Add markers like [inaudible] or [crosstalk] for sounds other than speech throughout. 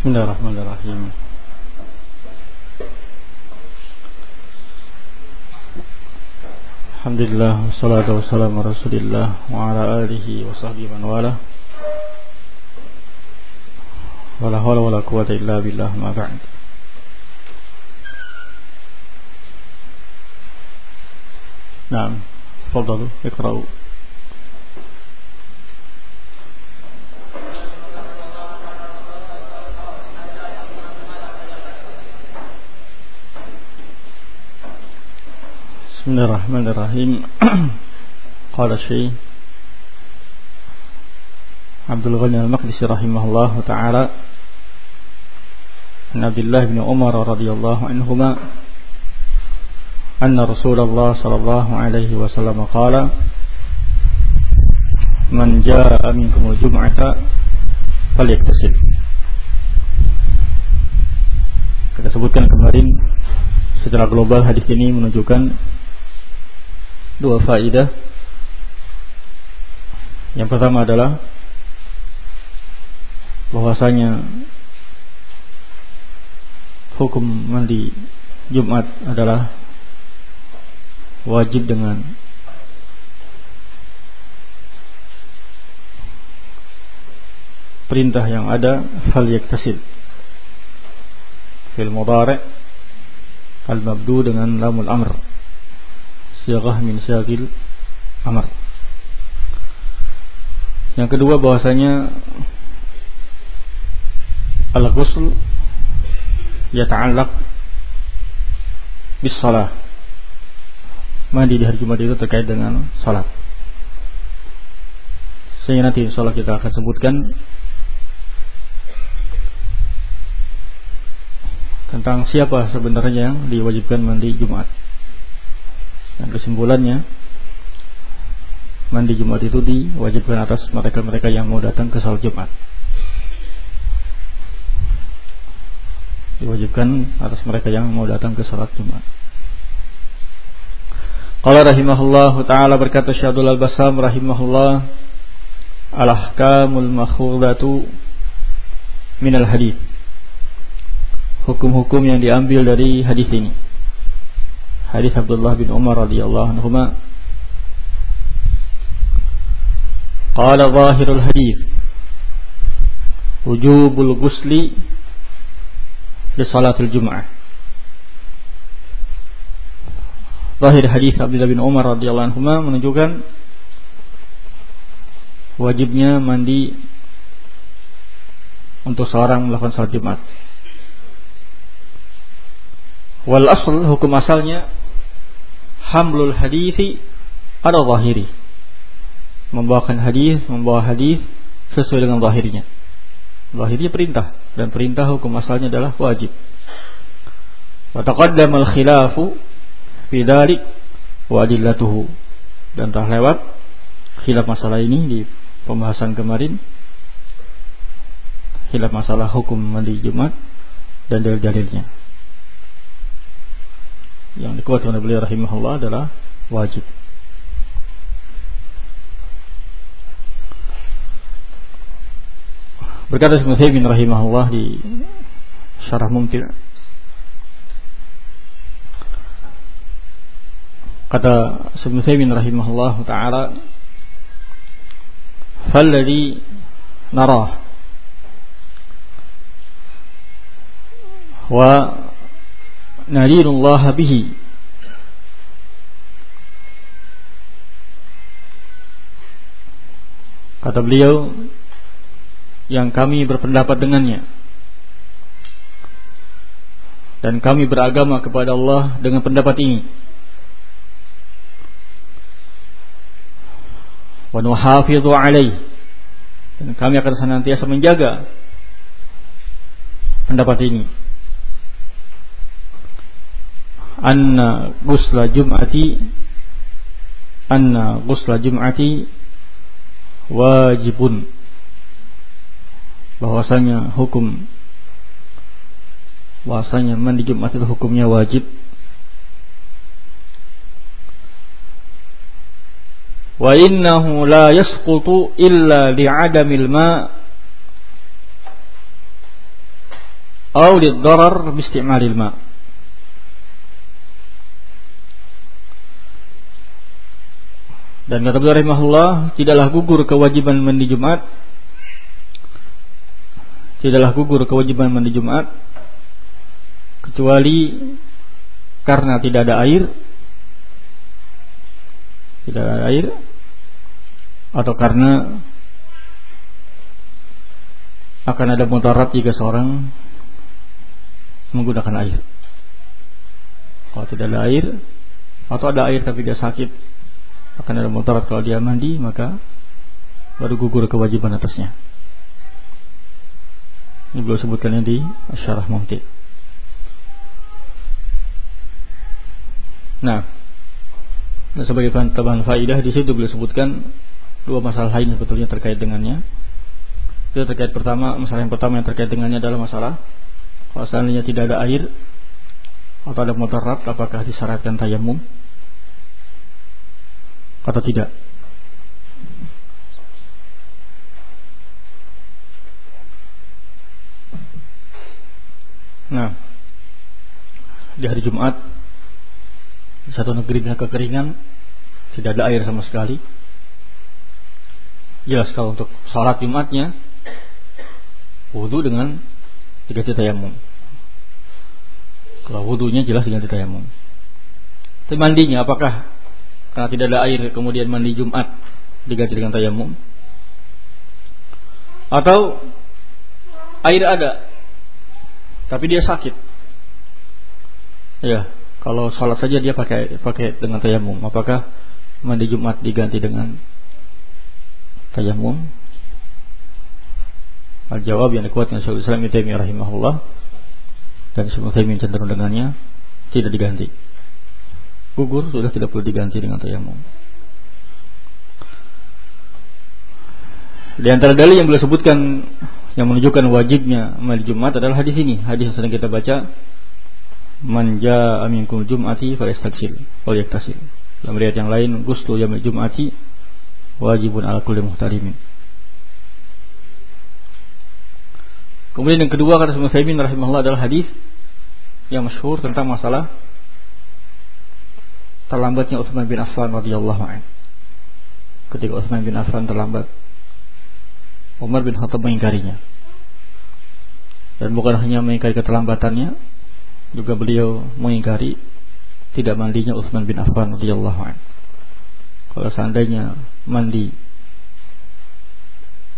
بسم الله الرحمن الرحيم. الحمد لله والصلاة والسلام على رسول الله وعلى آله وصحبه من والاه. ولا حول ولا قوة إلا بالله ما بعد. نعم تفضلوا اقرأوا. بسم الله الرحمن الرحيم [clears throat] قال الشيخ عبد الغني المقدسي رحمه الله تعالى عن عبد الله بن عمر رضي الله عنهما أن رسول الله صلى الله عليه وسلم قال من جاء منكم الجمعة فليكتسب kita sebutkan kemarin secara global hadis ini menunjukkan dua faidah. Yang pertama adalah bahwasanya hukum mandi Jumat adalah wajib dengan perintah yang ada fal yaktasil fil mudhari al mabdu dengan lamul amr sirah min syagil amar. Yang kedua bahwasanya al-ghusl yata'allaq bis salah. Mandi di hari Jumat itu terkait dengan salat. Sehingga nanti insyaallah kita akan sebutkan tentang siapa sebenarnya yang diwajibkan mandi Jumat. Dan kesimpulannya mandi Jumat itu diwajibkan atas mereka-mereka yang mau datang ke salat Jumat. Diwajibkan atas mereka yang mau datang ke salat Jumat. Qala rahimahullah taala berkata Syaikhul Al-Basam rahimahullah al-ahkamul makhudatu minal hadis. Hukum-hukum yang diambil dari hadis ini hadis Abdullah bin Umar radhiyallahu anhu qala zahirul hadis. Wujubul ghusli li salatul jum'ah. Zahir hadis Abdullah bin Umar radhiyallahu anhu menunjukkan wajibnya mandi untuk seorang melakukan salat Jumat. Wal asl hukum asalnya hamlul hadithi ada zahiri membawakan hadis membawa hadis sesuai dengan zahirnya. Zahirnya perintah dan perintah hukum asalnya adalah wajib. Wa taqaddama al khilafu fi wa adillatuhu. Dan telah lewat khilaf masalah ini di pembahasan kemarin. Khilaf masalah hukum mandi Jumat dan dalil-dalilnya yang dikuatkan oleh beliau rahimahullah adalah wajib. Berkata Ibnu rahimahullah di Syarah Mumti' kata Ibnu Taimin rahimahullah taala "Falladhi narah wa و Allah bihi Kata beliau yang kami berpendapat dengannya dan kami beragama kepada Allah dengan pendapat ini. Wa nuhafidhu alaih. Dan kami akan senantiasa menjaga pendapat ini anna ghusla jum'ati anna ghusla jum'ati wajibun. Bahwasanya hukum bahwasanya mandi Jumat itu hukumnya wajib. Wa innahu la yasqutu illa li'adamil ma' atau liddarar bisti'malil ma' Dan kata beliau rahimahullah, tidaklah gugur kewajiban mandi Jumat. Tidaklah gugur kewajiban mandi Jumat kecuali karena tidak ada air. Tidak ada air atau karena akan ada mudarat jika seorang menggunakan air. Kalau tidak ada air atau ada air tapi dia sakit akan ada mutarat kalau dia mandi maka baru gugur kewajiban atasnya. Ini belum sebutkannya di Syarah Mumti. Nah, dan sebagai tambahan faidah di situ beliau sebutkan dua masalah lain sebetulnya terkait dengannya. Itu terkait pertama, masalah yang pertama yang terkait dengannya adalah masalah kalau seandainya tidak ada air atau ada mutarat apakah disyaratkan tayamum? Atau tidak? Nah, di hari Jumat di satu negeri dengan kekeringan tidak ada air sama sekali. Jelas kalau untuk sholat Jumatnya wudhu dengan tiga tayamum. Kalau wudhunya jelas dengan tayamum. Tapi mandinya apakah karena tidak ada air kemudian mandi Jumat diganti dengan tayamum. Atau air ada tapi dia sakit. Ya kalau sholat saja dia pakai pakai dengan tayamum. Apakah mandi Jumat diganti dengan tayamum? Al jawab yang dikuatkan Syaikhul Islam Ibnu rahimahullah dan Syaikhul Utsaimin cenderung dengannya tidak diganti gugur sudah tidak perlu diganti dengan tayamum. Di antara dalil yang beliau sebutkan yang menunjukkan wajibnya mandi Jumat adalah hadis ini. Hadis yang sedang kita baca, "Manja aminkum Jum'ati falyastaksil wal yaktasil." Dalam riwayat yang lain, "Guslu yaumil Jum'ati wajibun ala kulli muhtarimin." Kemudian yang kedua kata Saimin rahimahullah adalah hadis yang masyhur tentang masalah terlambatnya Utsman bin Affan radhiyallahu anhu. Ketika Utsman bin Affan terlambat, Umar bin Khattab mengingkarinya. Dan bukan hanya mengingkari keterlambatannya, juga beliau mengingkari tidak mandinya Utsman bin Affan radhiyallahu anhu. Kalau seandainya mandi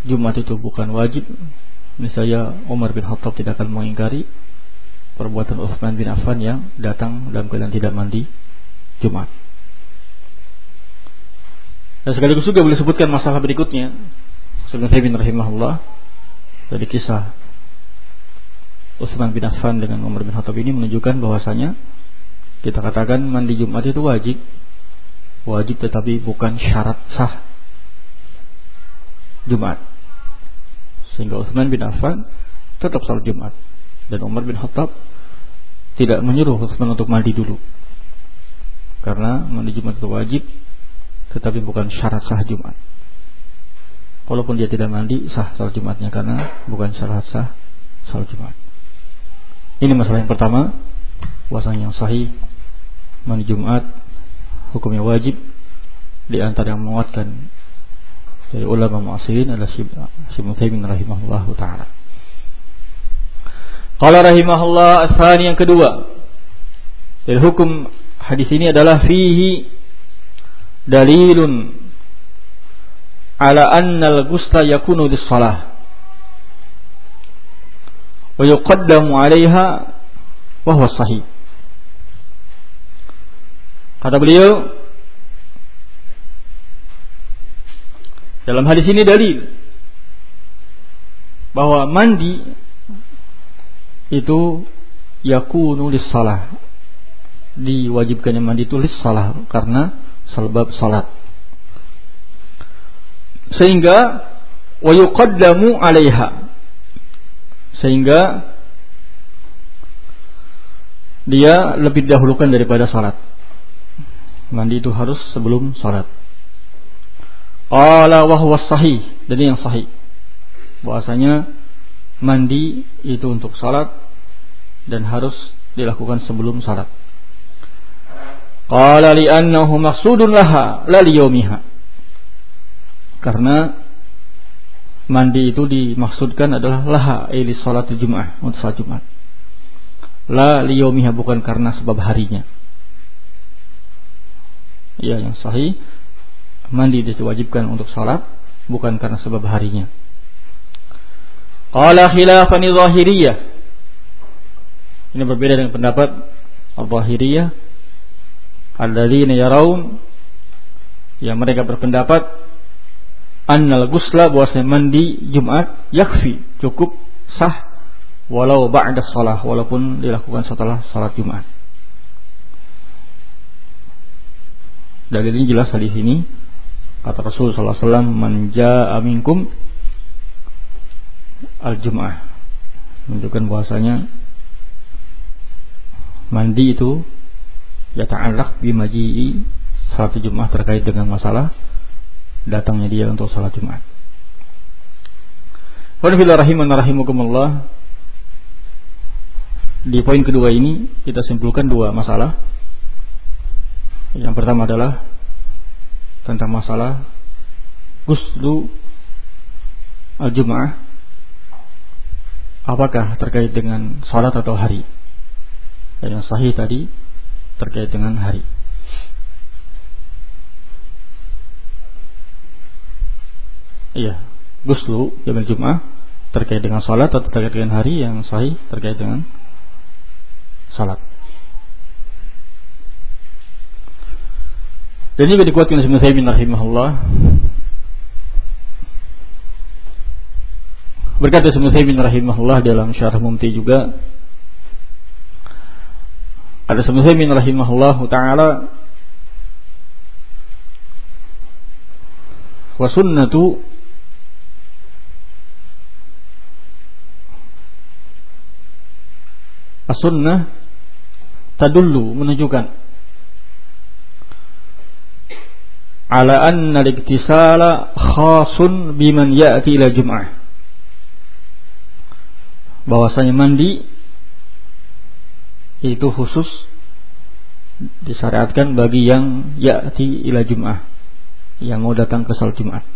Jumat itu bukan wajib, misalnya Umar bin Khattab tidak akan mengingkari perbuatan Utsman bin Affan yang datang dalam keadaan tidak mandi Jumat. Dan sekaligus juga boleh sebutkan masalah berikutnya. Sebenarnya bin rahimahullah dari kisah Utsman bin Affan dengan Umar bin Khattab ini menunjukkan bahwasanya kita katakan mandi Jumat itu wajib. Wajib tetapi bukan syarat sah Jumat. Sehingga Utsman bin Affan tetap salat Jumat dan Umar bin Khattab tidak menyuruh Utsman untuk mandi dulu karena mandi Jumat itu wajib tetapi bukan syarat sah Jumat. Walaupun dia tidak mandi sah salat Jumatnya karena bukan syarat sah salat Jumat. Ini masalah yang pertama, puasa yang sahih mandi Jumat hukumnya wajib di antara yang menguatkan dari ulama muasirin adalah Syekh Muhammad rahimahullah taala. Qala rahimahullah asani yang kedua dari hukum hadis ini adalah fihi dalilun ala anna al-ghusla yakunu di salah wa yuqaddamu 'alaiha wa huwa sahih. Kata beliau dalam hadis ini dalil bahwa mandi itu yakunu lis salah diwajibkannya mandi tulis salah karena sebab salat. Sehingga wa yuqaddamu 'alaiha. Sehingga dia lebih dahulukan daripada salat. Mandi itu harus sebelum salat. Qala wa huwa sahih. Dan yang sahih. Bahwasanya mandi itu untuk salat dan harus dilakukan sebelum salat. Qala li'annahu maqsudun laha la liyaumiha. Karena mandi itu dimaksudkan adalah laha ili salat Jumat untuk salat Jumat. La liyaumiha bukan karena sebab harinya. Ya yang sahih mandi diwajibkan untuk salat bukan karena sebab harinya. Qala khilafan zahiriyah. Ini berbeda dengan pendapat Al-Zahiriyah alladzina yaraun yang mereka berpendapat annal gusla bahwasanya mandi Jumat yakfi cukup sah walau ba'da shalah walaupun dilakukan setelah salat Jumat. Dalil ini jelas di sini kata Rasul sallallahu alaihi wasallam al-jum'ah menunjukkan bahwasanya mandi itu ya ta'allaq bimaji'i salat Jumat terkait dengan masalah datangnya dia untuk salat Jumat. rahimakumullah. Di poin kedua ini kita simpulkan dua masalah. Yang pertama adalah tentang masalah guslu al-jum'ah apakah terkait dengan salat atau hari. Yang sahih tadi terkait dengan hari. Iya, guslu yaumil Jum'ah terkait dengan salat atau terkait dengan hari yang sahih terkait dengan salat. Dan juga dikuatkan oleh Ibnu Taimin rahimahullah Berkata Ibnu Taimin rahimahullah dalam Syarah Mumti juga ada Ibnu rahimahullah taala. Wa sunnatu as-sunnah tadullu menunjukkan. Ala anna al-iktisala khasun biman ya'ti ila jum'ah bahwasanya mandi itu khusus disyariatkan bagi yang ya'ti ila Jum'ah yang mau datang ke salat Jumat.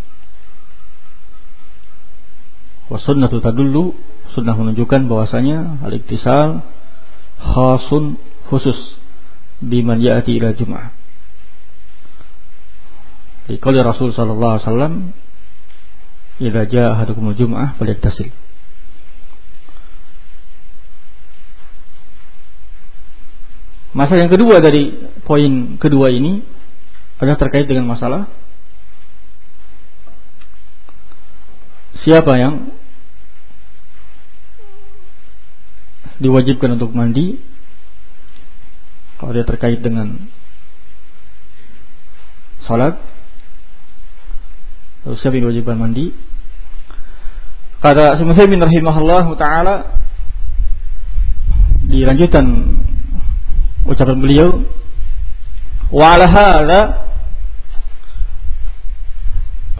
Wa sunnatu tadullu sunnah menunjukkan bahwasanya al-iktisal khasun khusus biman ya'ti ila Jum'ah. Di Rasul sallallahu alaihi wasallam idza jaa ahadukumul jum'ah falyattasil. Masalah yang kedua dari poin kedua ini adalah terkait dengan masalah siapa yang diwajibkan untuk mandi kalau dia terkait dengan salat. Lalu siapa yang diwajibkan mandi? Kata Syekh bin rahimahullah taala dilanjutkan ucapan beliau wa ala hadza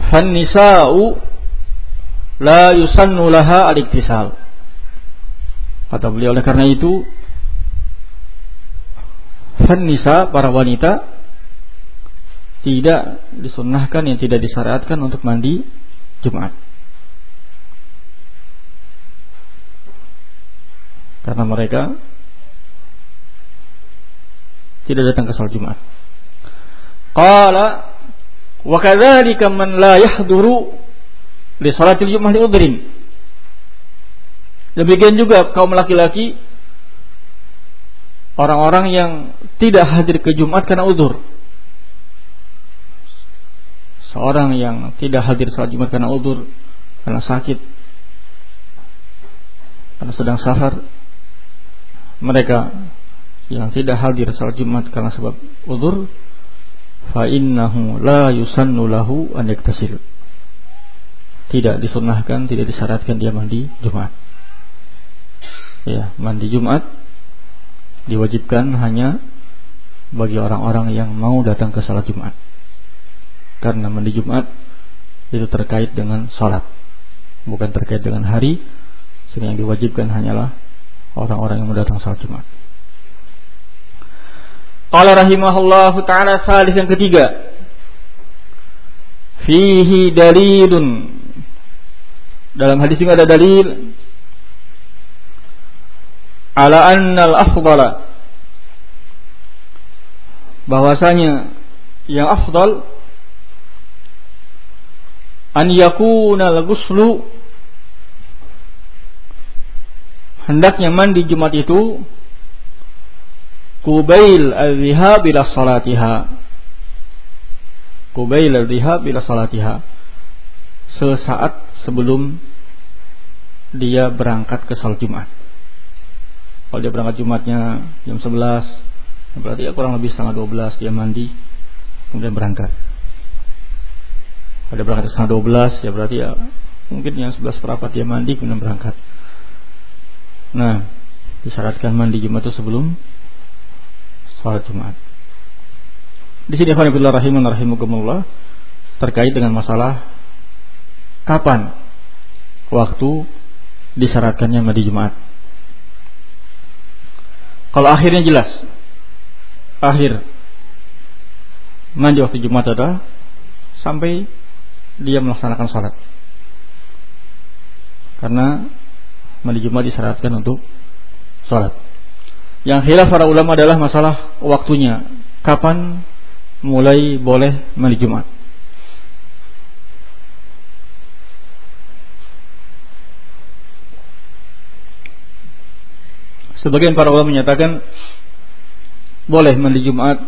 fan nisa'u la yusannu laha al-iktisal. Kata beliau oleh karena itu fan nisa para wanita tidak disunnahkan yang tidak disyariatkan untuk mandi Jumat. Karena mereka tidak datang ke salat Jumat. Qala wa kadzalika man la yahduru li salatil Jumat li udhrin. Demikian juga kaum laki-laki orang-orang yang tidak hadir ke Jumat karena udur. Seorang yang tidak hadir salat Jumat karena udur, karena sakit, karena sedang safar, mereka yang tidak hadir salat Jumat karena sebab udur fa innahu la yusannu lahu an yaktasil tidak disunahkan tidak disyaratkan dia mandi Jumat. Ya mandi Jumat diwajibkan hanya bagi orang-orang yang mau datang ke salat Jumat. Karena mandi Jumat itu terkait dengan salat bukan terkait dengan hari. Sehingga yang diwajibkan hanyalah orang-orang yang mendatang salat Jumat. Qala rahimahullahu taala salis yang ketiga. Fihi dalilun. Dalam hadis ini ada dalil ala anna al-afdala bahwasanya yang afdal an yakuna al-ghuslu hendaknya mandi Jumat itu kubail al-dhihab ila salatiha. Kubail al-dhihab ila salatiha. Sesaat sebelum dia berangkat ke salat Jumat. Kalau dia berangkat Jumatnya jam 11 berarti ya kurang lebih setengah 12 dia mandi kemudian berangkat. Kalau dia berangkat setengah 12 ya berarti ya mungkin yang 11 perapat dia mandi kemudian berangkat. Nah disyaratkan mandi Jumat itu sebelum sholat Jumat di sini Alhamdulillah rahimun rahimukumullah terkait dengan masalah kapan waktu disyaratkannya mandi Jumat kalau akhirnya jelas. Akhir mandi waktu Jumat adalah sampai dia melaksanakan sholat. Karena mandi Jumat disyaratkan untuk sholat. Yang khilaf para ulama adalah masalah waktunya. Kapan mulai boleh mandi Jumat? Sebagian para ulama menyatakan boleh mandi Jumat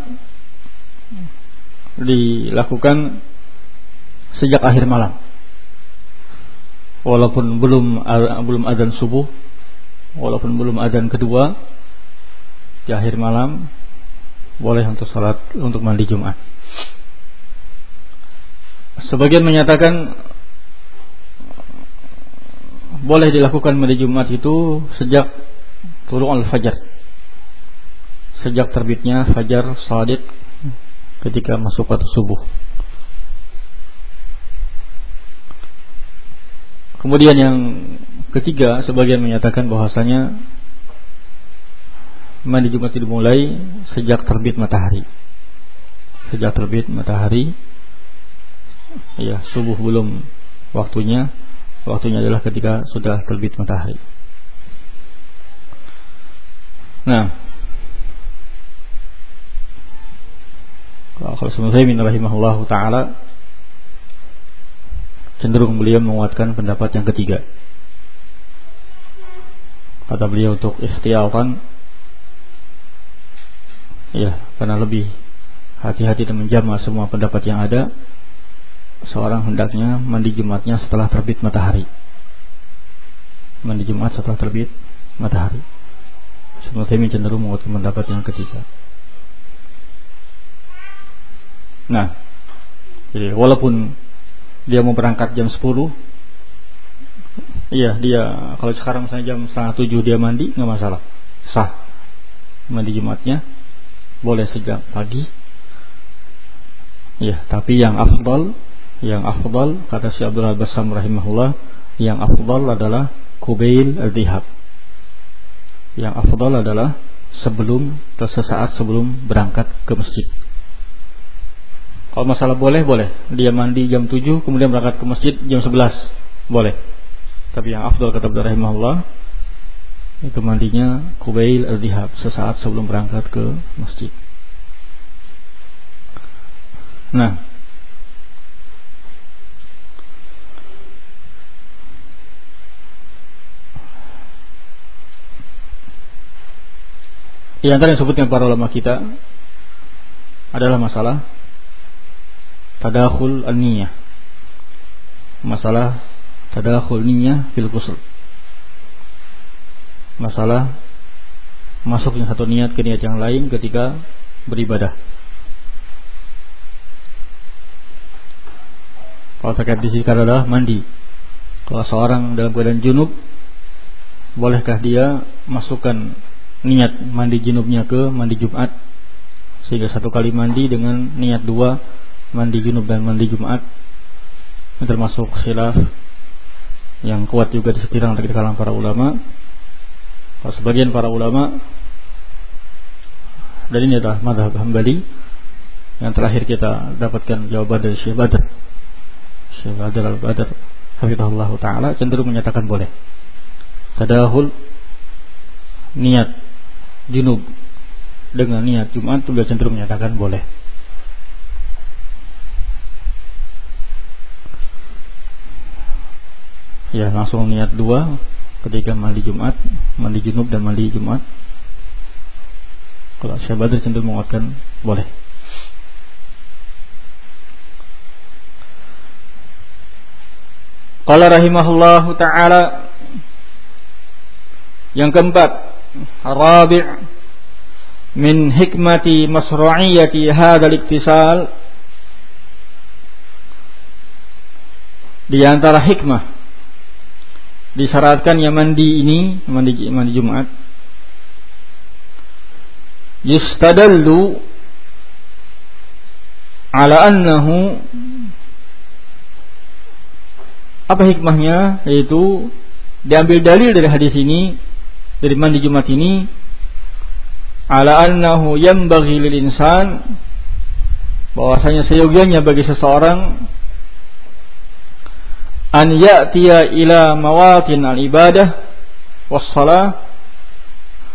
dilakukan sejak akhir malam. Walaupun belum belum azan subuh, walaupun belum azan kedua di akhir malam boleh untuk salat untuk mandi Jumat. Sebagian menyatakan boleh dilakukan mandi Jumat itu sejak tulu al-fajar sejak terbitnya fajar sadiq ketika masuk waktu subuh kemudian yang ketiga sebagian menyatakan bahwasanya mandi Jumat dimulai sejak terbit matahari. Sejak terbit matahari ya subuh belum waktunya. Waktunya adalah ketika sudah terbit matahari. Nah, kalau Sulaiman rahimahullah taala cenderung beliau menguatkan pendapat yang ketiga. Kata beliau untuk ikhtiyatan ya, karena lebih hati-hati dan menjama semua pendapat yang ada seorang hendaknya mandi Jumatnya setelah terbit matahari. Mandi Jumat setelah terbit matahari. Semua Taimi cenderung menguatkan pendapat yang ketiga. Nah, jadi walaupun dia mau berangkat jam 10 Iya dia kalau sekarang misalnya jam setengah tujuh dia mandi nggak masalah sah mandi Jumatnya boleh sejak pagi ya tapi yang afdal yang afdal kata si Abdul Basam rahimahullah yang afdal adalah kubail al-dihab yang afdal adalah sebelum atau sesaat sebelum berangkat ke masjid. Kalau masalah boleh, boleh. Dia mandi jam 7, kemudian berangkat ke masjid jam 11. Boleh. Tapi yang afdal kata Abdul Rahimahullah, itu mandinya kubail al-dihab, sesaat sebelum berangkat ke masjid. Nah, Di antara yang disebutkan para ulama kita adalah masalah tadakhul an-niyah. Masalah tadakhul niyah fil ghusl. Masalah masuknya satu niat ke niat yang lain ketika beribadah. Kalau terkait di sini adalah mandi. Kalau seorang dalam keadaan junub, bolehkah dia masukkan niat mandi junubnya ke mandi Jumat sehingga satu kali mandi dengan niat dua mandi junub dan mandi Jumat termasuk khilaf yang kuat juga di sekirang dari kalangan para ulama sebagian para ulama dan ini adalah madhab hambali yang terakhir kita dapatkan jawaban dari Syekh Badr Syekh Badr al-Badr Hafizahullah Ta'ala cenderung menyatakan boleh. Tadahul Niat Junub. Dengan niat Jumat itu cenderung menyatakan boleh. Ya langsung niat dua Ketika mandi Jumat Mandi Junub dan mandi Jumat Kalau Syekh Badr cenderung menguatkan Boleh. Qala rahimahullah taala yang keempat, rabi' min hikmati masru'iyati hadzal iktisal di antara hikmah disyaratkan yang mandi ini mandi mandi Jumat yustadallu ala annahu apa hikmahnya? Yaitu diambil dalil dari hadis ini dari mandi Jumat ini ala annahu yanbaghi lil insan bahwasanya seyogianya bagi seseorang an ya'tiya ila mawatin al ibadah was salah.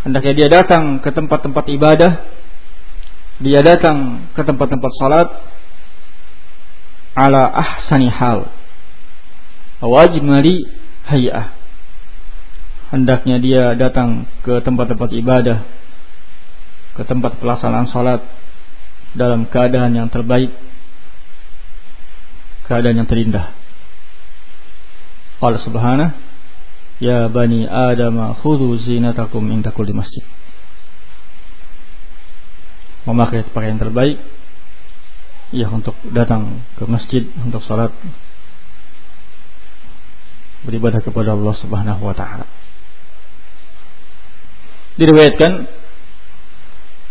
Hendaknya dia datang ke tempat-tempat ibadah. Dia datang ke tempat-tempat salat ala ahsani hal. Wajmali hayah. Hendaknya dia datang ke tempat-tempat ibadah ke tempat pelaksanaan salat dalam keadaan yang terbaik keadaan yang terindah Allah subhanahu Ya bani Adam khudhu zinatakum inda kulli masjid memakai pakaian terbaik ya untuk datang ke masjid untuk salat beribadah kepada Allah Subhanahu wa taala. Diriwayatkan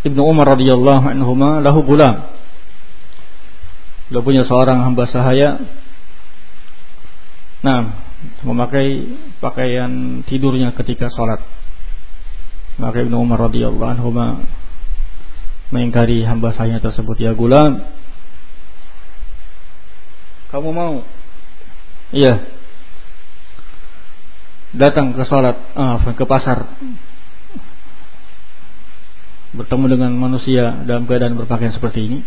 Ibnu Umar radhiyallahu anhu lahu gulam. Dia punya seorang hamba sahaya. Nah, memakai pakaian tidurnya ketika sholat. Maka Ibnu Umar radhiyallahu anhu mengingkari hamba sahaya tersebut, "Ya gulam, kamu mau?" Iya, datang ke salat uh, ke pasar. Bertemu dengan manusia dalam keadaan berpakaian seperti ini?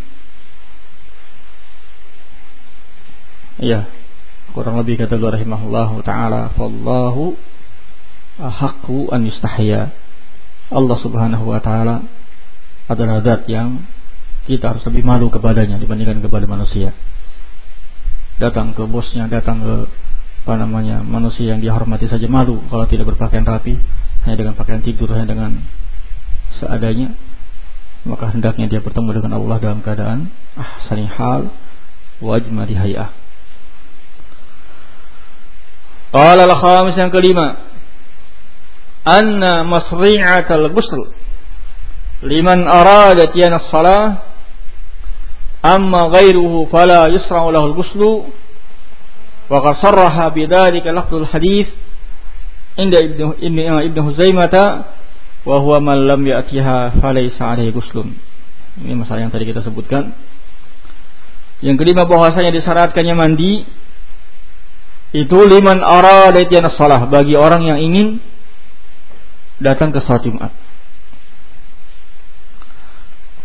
Iya kurang lebih kata Allah rahimahullah taala fallahu ahqqu an yustahya. Allah Subhanahu wa taala adalah zat yang kita harus lebih malu kepadanya dibandingkan kepada manusia. Datang ke bosnya datang ke apa namanya manusia yang dihormati saja malu kalau tidak berpakaian rapi hanya dengan pakaian tidur hanya dengan seadanya maka hendaknya dia bertemu dengan Allah dalam keadaan ahsani hal wajmali hay'ah Qala al-khamis yang kelima. Anna masri'at al-ghusl liman arada as-salah amma ghairuhu fala yusra'u lahu al-ghuslu wa qad sarraha bidzalika lafdhul hadis inda ibnu ibnu ibnu Huzaimah wa huwa man lam ya'tiha falaysa alaihi ghuslun. Ini masalah yang tadi kita sebutkan. Yang kelima bahwasanya disyaratkannya mandi itu liman arada itiyana salah bagi orang yang ingin datang ke salat Jumat.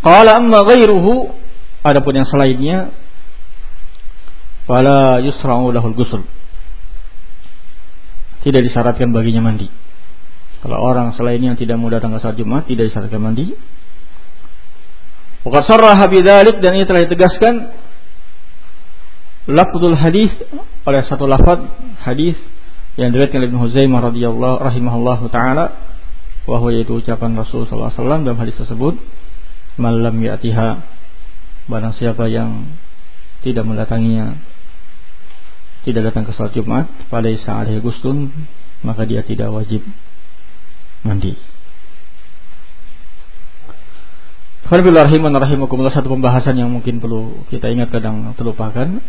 Qala amma ghairuhu adapun yang selainnya fala yusra'u lahul ghusl. Tidak disyaratkan baginya mandi. Kalau orang selain yang tidak mau datang ke saat Jumat tidak disyaratkan mandi. Waqad sarraha bidzalik dan ini telah ditegaskan lafzul hadis oleh satu lafaz hadis yang diriwayatkan Ibnu Huzaimah radhiyallahu rahimahullahu taala bahwa yaitu ucapan Rasul sallallahu alaihi wasallam dalam hadis tersebut malam ya'tiha barang siapa yang tidak mendatanginya tidak datang ke salat Jumat pada alaihi gustun maka dia tidak wajib mandi. Alhamdulillah rahimakumullah satu pembahasan yang mungkin perlu kita ingat kadang terlupakan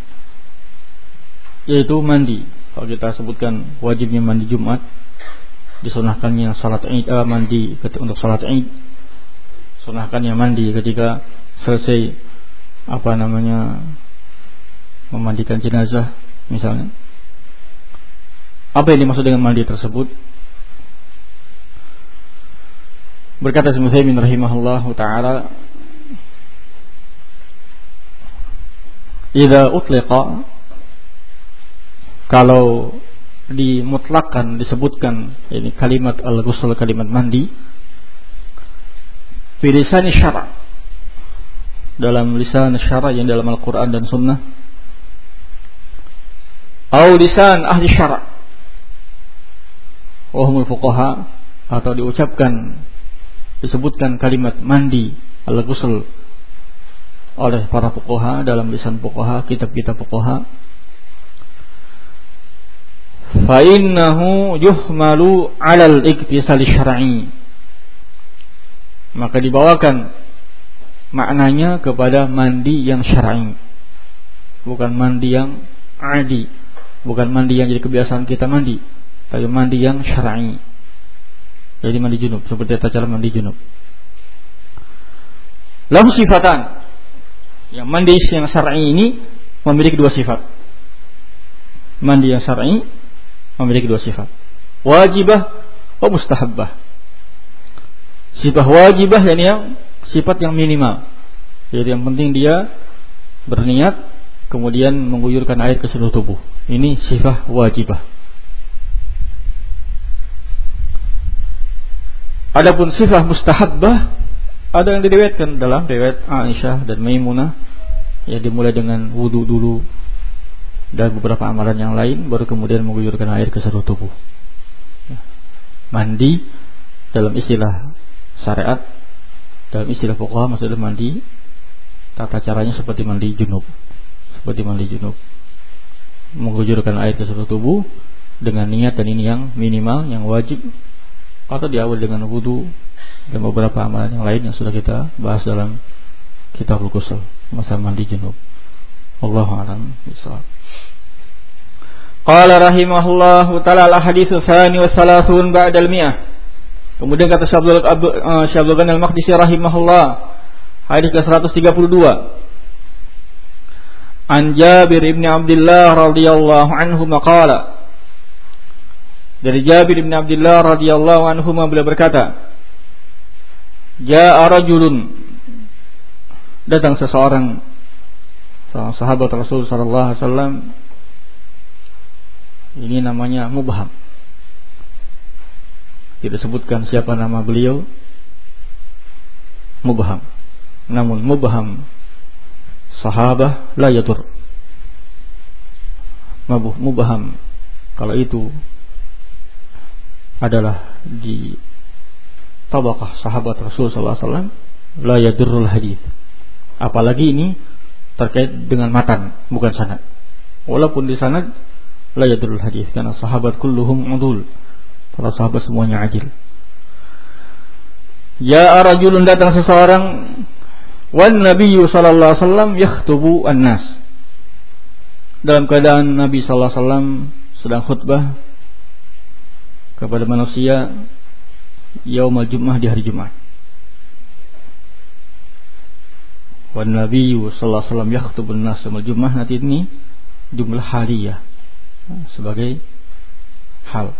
yaitu mandi. Kalau kita sebutkan wajibnya mandi Jumat disunahkannya salat Id uh, mandi untuk salat Id sunahkannya mandi ketika selesai apa namanya memandikan jenazah misalnya apa yang dimaksud dengan mandi tersebut berkata Syaikhul rahimahullah taala idza utliqa kalau dimutlakan disebutkan ini kalimat al-ghusl kalimat mandi fi lisan syara dalam lisan syara yang dalam Al-Qur'an dan sunnah atau lisan ahli syara wahumul fuqaha atau diucapkan disebutkan kalimat mandi al-ghusl oleh para fuqaha dalam lisan fuqaha kitab-kitab fuqaha fa innahu yuhmalu 'alal iktisal syar'i. Maka dibawakan maknanya kepada mandi yang syar'i. Bukan mandi yang adi bukan mandi yang jadi kebiasaan kita mandi tapi mandi yang syar'i. Jadi mandi junub seperti tata cara mandi junub. Lahu sifatan. Yang mandi yang syar'i ini memiliki dua sifat. Mandi yang syar'i memiliki dua sifat. Wajibah wa mustahabbah. Sifat wajibah yang yang sifat yang minimal. Jadi yang penting dia berniat kemudian mengguyurkan air ke seluruh tubuh. Ini sifat wajibah. Adapun sifat mustahabbah ada yang diriwayatkan dalam riwayat Aisyah dan Maimunah ya dimulai dengan wudhu dulu dan beberapa amalan yang lain baru kemudian mengguyurkan air ke seluruh tubuh. Ya. Mandi dalam istilah syariat dalam istilah pokok maksudnya mandi tata caranya seperti mandi junub seperti mandi junub mengguyurkan air ke seluruh tubuh dengan niat dan ini yang minimal yang wajib atau diawali dengan wudhu dan beberapa amalan yang lain yang sudah kita bahas dalam kitab al masa mandi junub Allah alam Qala rahimahullah ta'ala al-haditsu tsani wa salasun ba'da al-mi'ah. Kemudian kata Syabdul uh, Syabdul Ghani al-Maqdisi rahimahullah hadis ke-132. An Jabir ibn Abdullah radhiyallahu anhu maqala Dari Jabir ibn Abdullah radhiyallahu anhu beliau berkata Ja'a rajulun datang seseorang seorang sahabat Rasul sallallahu alaihi wasallam ini namanya mubham. Tidak sebutkan siapa nama beliau. Mubham. Namun mubham sahabah la yadur. Mubham kalau itu adalah di tabaqah sahabat Rasul SAW la yadurrul hadis. Apalagi ini terkait dengan matan, bukan sanad. Walaupun di sanad la yadul hadis karena sahabat kulluhum udul. Para sahabat semuanya adil. Ya rajulun datang seseorang. Wan nabiyyu sallallahu alaihi wasallam yakhtubu an-nas. Dalam keadaan Nabi sallallahu alaihi wasallam sedang khutbah kepada manusia yaumul Jumat di hari Jumat wan nabiyyu sallallahu alaihi wasallam yakhtubu an-nas yaumul nanti ini jumlah haliyah sebagai hal.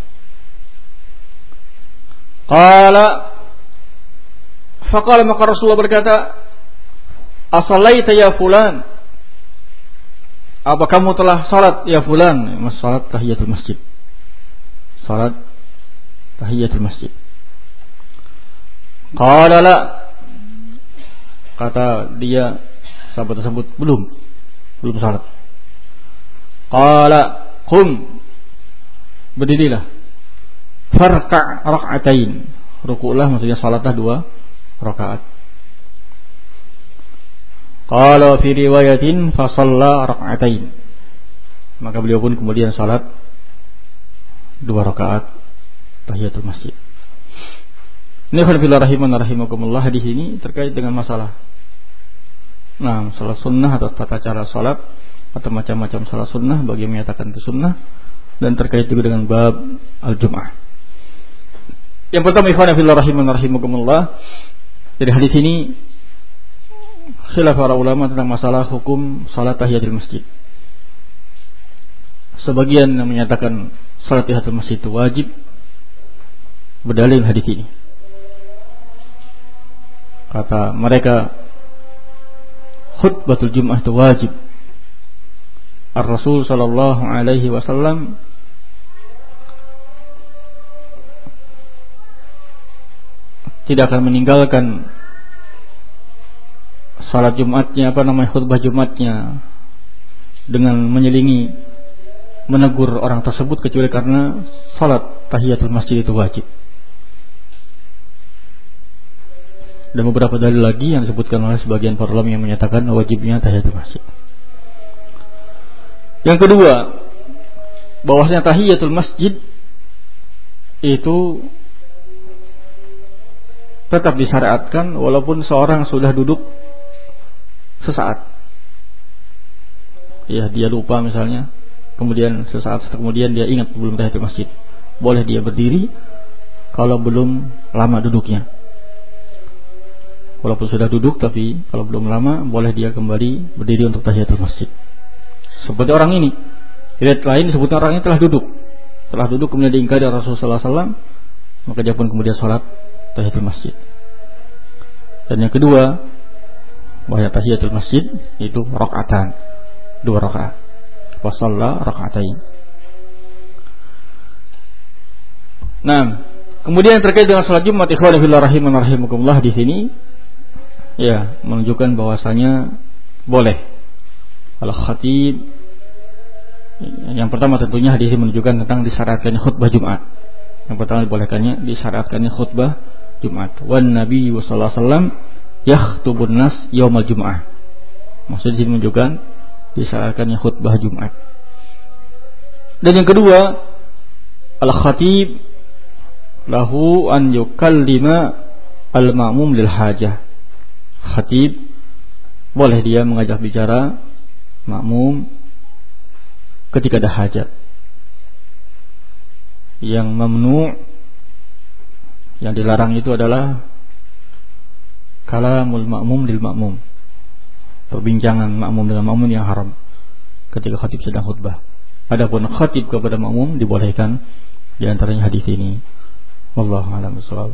Qala Faqala maka Rasulullah berkata Asalaita ya fulan? Apa kamu telah salat ya fulan? Mas salat tahiyatul masjid. Salat tahiyatul masjid. Qala la Kata dia Sahabat tersebut belum Belum salat. Qala Qum Berdirilah. Farka' rak'atain. Ruku'lah maksudnya salatlah dua rakaat. Qala fi riwayatin Fasalla rak'atain. Maka beliau pun kemudian salat Dua rakaat Tahiyatul masjid. Ini khilafillah rahiman rahimakumullah Hadis ini terkait dengan masalah Nah, salat sunnah atau tata cara salat atau macam-macam salat sunnah bagi menyatakan itu sunnah dan terkait juga dengan bab al-jum'ah. Yang pertama ikhwan fillah rahiman rahimakumullah. Dari hadis ini khilaf para ulama tentang masalah hukum salat tahiyatul masjid. Sebagian yang menyatakan salat tahiyatul masjid itu wajib berdalil hadis ini. Kata mereka khutbatul Jumat itu wajib. Ar-Rasul sallallahu alaihi wasallam tidak akan meninggalkan salat Jumatnya apa namanya khutbah Jumatnya dengan menyelingi menegur orang tersebut kecuali karena salat tahiyatul masjid itu wajib. dan beberapa dalil lagi yang disebutkan oleh sebagian para ulama yang menyatakan wajibnya tahiyatul masjid. Yang kedua, bahwasanya tahiyatul masjid itu tetap disyariatkan walaupun seorang sudah duduk sesaat. Ya, dia lupa misalnya, kemudian sesaat kemudian dia ingat belum tahiyatul masjid. Boleh dia berdiri kalau belum lama duduknya walaupun sudah duduk tapi kalau belum lama boleh dia kembali berdiri untuk tahiyatul masjid. Seperti orang ini. Riwayat lain disebutkan orang ini telah duduk. Telah duduk kemudian diingkari Rasulullah SAW maka dia pun kemudian sholat tahiyatul masjid. Dan yang kedua, bahaya tahiyatul masjid itu rakaatan, dua rakaat. Wasalla rakaatain. Nah, kemudian terkait dengan sholat Jumat ikhwan fillah rahiman rahimakumullah di sini ya menunjukkan bahwasanya boleh kalau khatib yang pertama tentunya hadis menunjukkan tentang disyaratkannya khutbah Jumat. Yang pertama dibolehkannya disyaratkannya khutbah Jumat. Wan Nabi sallallahu alaihi wasallam yakhtubun nas yaumal Jum'ah. Maksudnya ini menunjukkan disyaratkannya khutbah Jumat. Dan yang kedua, al-khatib lahu an yukallima al-ma'mum lil hajah khatib boleh dia mengajak bicara makmum ketika ada hajat. Yang memnu yang dilarang itu adalah kalamul makmum lil makmum. Perbincangan makmum dengan makmum yang haram ketika khatib sedang khutbah. Adapun khatib kepada makmum dibolehkan di antaranya hadis ini. Wallahu a'lam bishawab